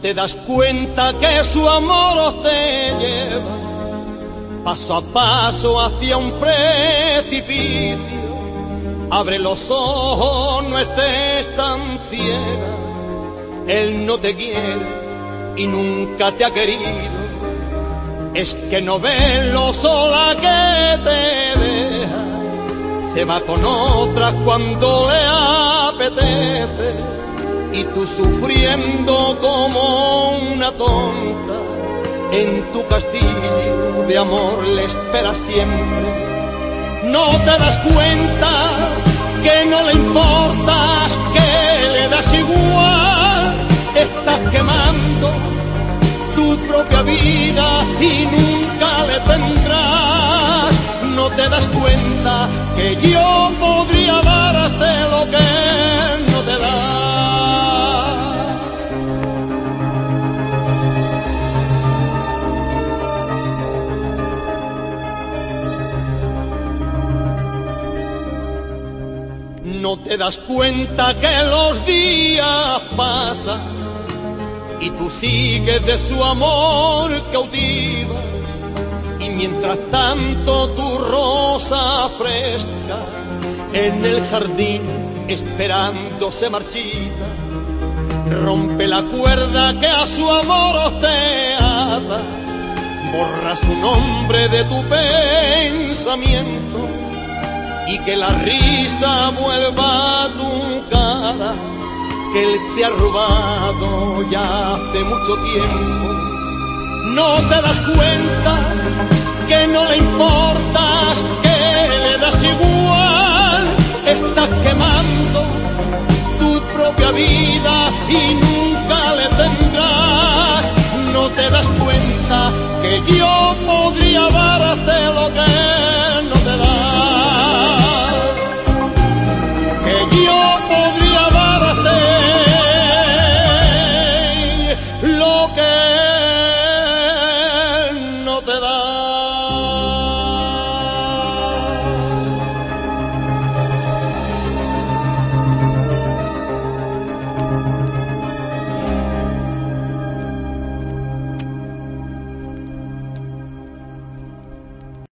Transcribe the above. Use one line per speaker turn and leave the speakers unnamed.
te das cuenta que su amor te lleva paso a paso hacia un precipicio. Abre los ojos, no estés tan ciega. Él no te quiere y nunca te ha querido. Es que no ves lo sola que te deja. Se va con otra cuando le apetece. Y tú sufriendo como una tonta en tu castillo de amor le espera siempre. No te das cuenta que no le importas, que le das igual, estás quemando tu propia vida y nunca le tendrás. No te das cuenta que yo No te das cuenta que los días pasan y tú sigues de su amor cautiva. Y mientras tanto tu rosa fresca en el jardín esperando se marchita, rompe la cuerda que a su amor te ata, borra su nombre de tu pensamiento y que la risa vuelva a tu cara que él te ha robado ya hace mucho tiempo. No te das cuenta que no le importas, que le das igual, estás quemando tu propia vida y nunca le tendrás. No te das cuenta que yo podría darte lo que